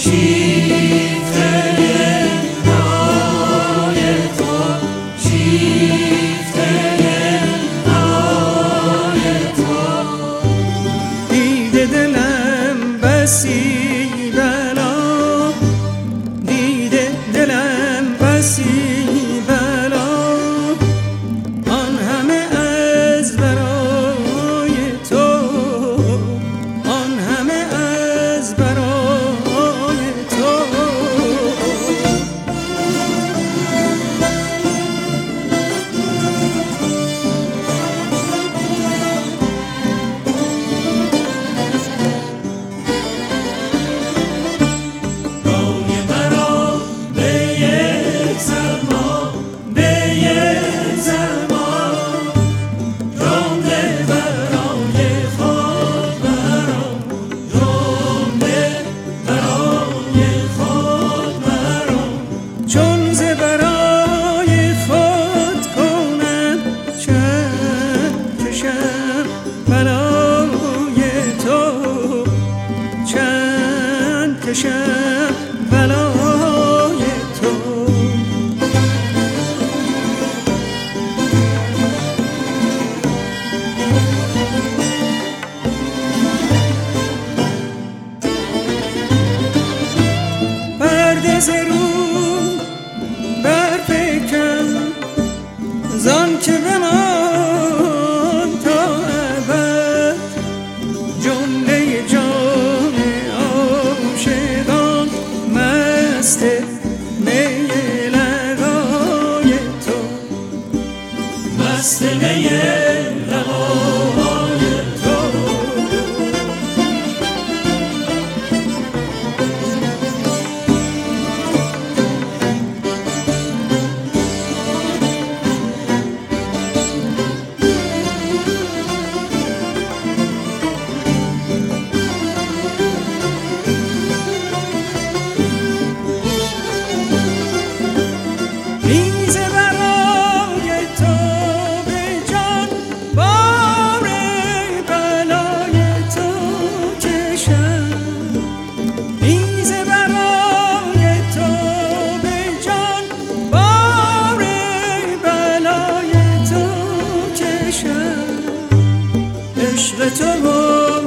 she برای تو چند کشم برای تو. پرده مست می Jehovah.